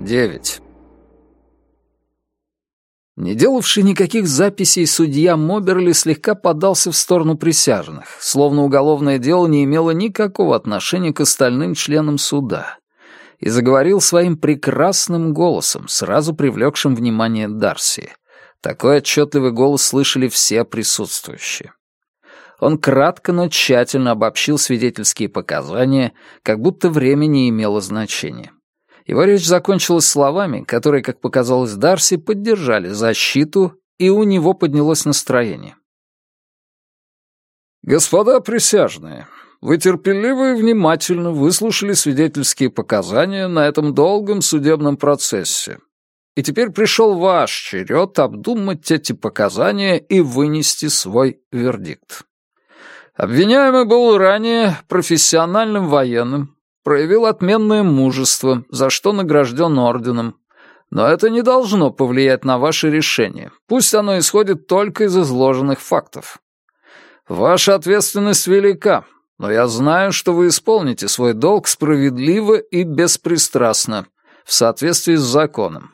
9. Не делавший никаких записей, судья Моберли слегка подался в сторону присяжных, словно уголовное дело не имело никакого отношения к остальным членам суда, и заговорил своим прекрасным голосом, сразу привлекшим внимание Дарси. Такой отчетливый голос слышали все присутствующие. Он кратко, но тщательно обобщил свидетельские показания, как будто время не имело значения. Его речь закончилась словами, которые, как показалось Дарси, поддержали защиту, и у него поднялось настроение. «Господа присяжные, вы терпеливо и внимательно выслушали свидетельские показания на этом долгом судебном процессе. И теперь пришел ваш черед обдумать эти показания и вынести свой вердикт. Обвиняемый был ранее профессиональным военным, проявил отменное мужество, за что награжден орденом. Но это не должно повлиять на ваше решение. Пусть оно исходит только из изложенных фактов. Ваша ответственность велика, но я знаю, что вы исполните свой долг справедливо и беспристрастно, в соответствии с законом.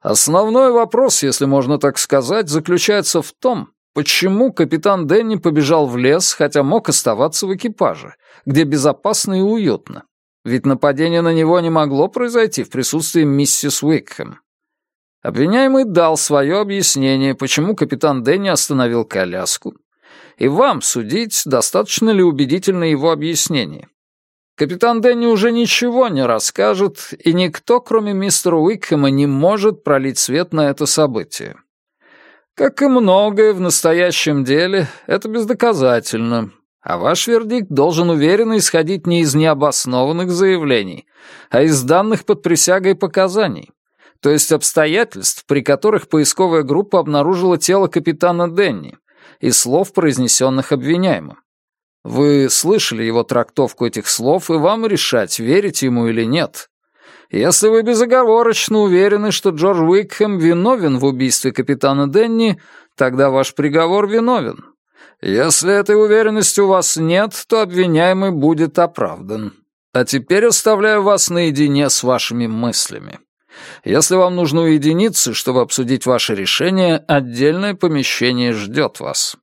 Основной вопрос, если можно так сказать, заключается в том, Почему капитан Дэнни побежал в лес, хотя мог оставаться в экипаже, где безопасно и уютно? Ведь нападение на него не могло произойти в присутствии миссис Уикхэм. Обвиняемый дал свое объяснение, почему капитан Дэнни остановил коляску. И вам судить, достаточно ли убедительно его объяснение. Капитан Дэнни уже ничего не расскажет, и никто, кроме мистера Уикхэма, не может пролить свет на это событие. Как и многое в настоящем деле, это бездоказательно. А ваш вердикт должен уверенно исходить не из необоснованных заявлений, а из данных под присягой показаний, то есть обстоятельств, при которых поисковая группа обнаружила тело капитана Денни и слов, произнесенных обвиняемым. Вы слышали его трактовку этих слов, и вам решать, верить ему или нет. Если вы безоговорочно уверены, что Джордж Уикхэм виновен в убийстве капитана Денни, тогда ваш приговор виновен. Если этой уверенности у вас нет, то обвиняемый будет оправдан. А теперь оставляю вас наедине с вашими мыслями. Если вам нужно уединиться, чтобы обсудить ваше решение, отдельное помещение ждет вас».